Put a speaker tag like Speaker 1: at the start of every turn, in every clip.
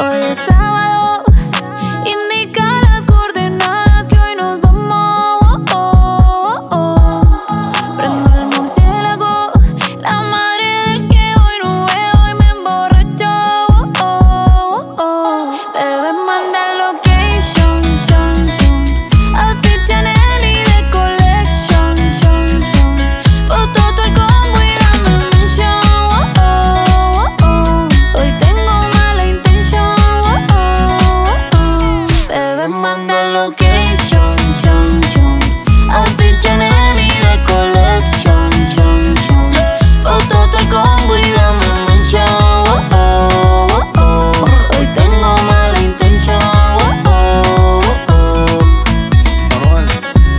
Speaker 1: Oh, Hoy es sábado, manda location, shon, shon. Outfit Chanel y de collection, shon, shon. Foto el combo y dame mention. Hoy tengo mala intención.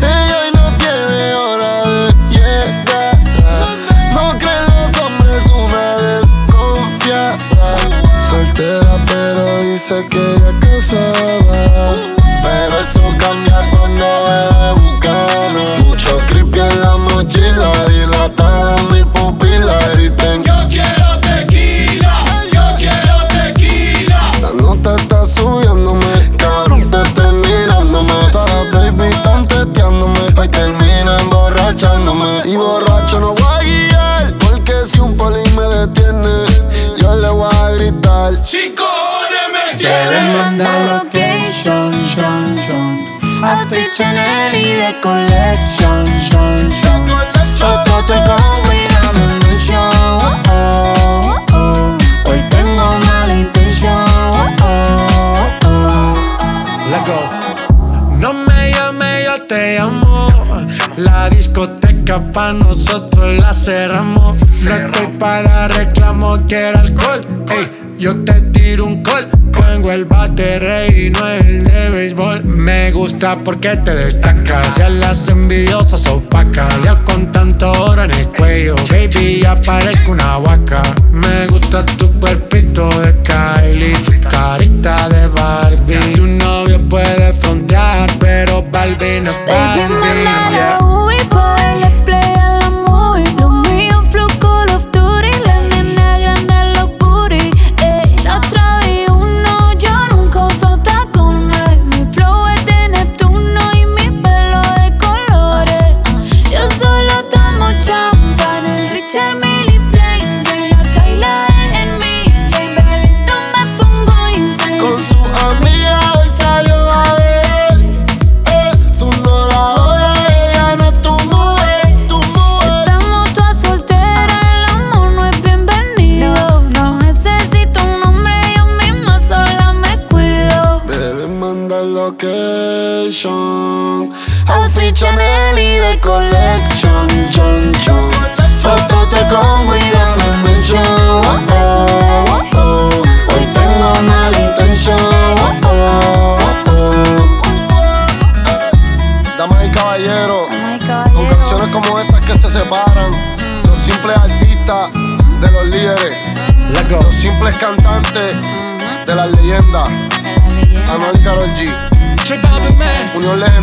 Speaker 2: Ella hoy no tiene hora de llegada. No creen los hombres una desconfiada. Soltera, pero dice que es casada. Pero eso cambia cuando bebe bucana. Mucho creepy en la mochila, dilatada mi pupila. Griten, yo quiero tequila, yo quiero tequila. La nota está subiéndome, cabrón, te mirándome. Las baby están teteándome. Hoy termina emborrachándome. Y borracho no voy a guiar, porque si un poli me detiene, yo le voy a gritar. Si cojones me
Speaker 1: Debes mandar location, shon, shon. Outfit Chanel y de collection, shon, shon. Foto todo el combo y dame mention. Hoy tengo mala intención.
Speaker 3: Let go. No me llame, yo te llamo. La discoteca pa' nosotros la cerramos. No estoy para reclamo, quiero alcohol. Ey, yo te tiro un call. Tengo el bate y no el de béisbol. Me gusta porque te destacas. Ya las envidiosas opacas. Ya con tanto oro en el cuello, baby, ya parezco una vaca. Me gusta tu cuerpito de Kylie, tu carita de Barbie. Tu novio puede frontear, pero Barbie no es
Speaker 1: Baby,
Speaker 3: Barbie. yeah.
Speaker 2: Location.
Speaker 1: Outfit Chanel y de collection, chon, chon. Foto te combo y dame mention. Oh, oh, oh. Hoy tengo mala intención. Oh, oh, oh.
Speaker 2: Damas y caballeros,
Speaker 1: Ay,
Speaker 2: con
Speaker 1: caballero.
Speaker 2: canciones como estas que se separan. Los simples artistas de los líderes. Los simples cantantes de las leyendas. Anuel y Karol C'è
Speaker 3: il Bobby Man,
Speaker 2: Unione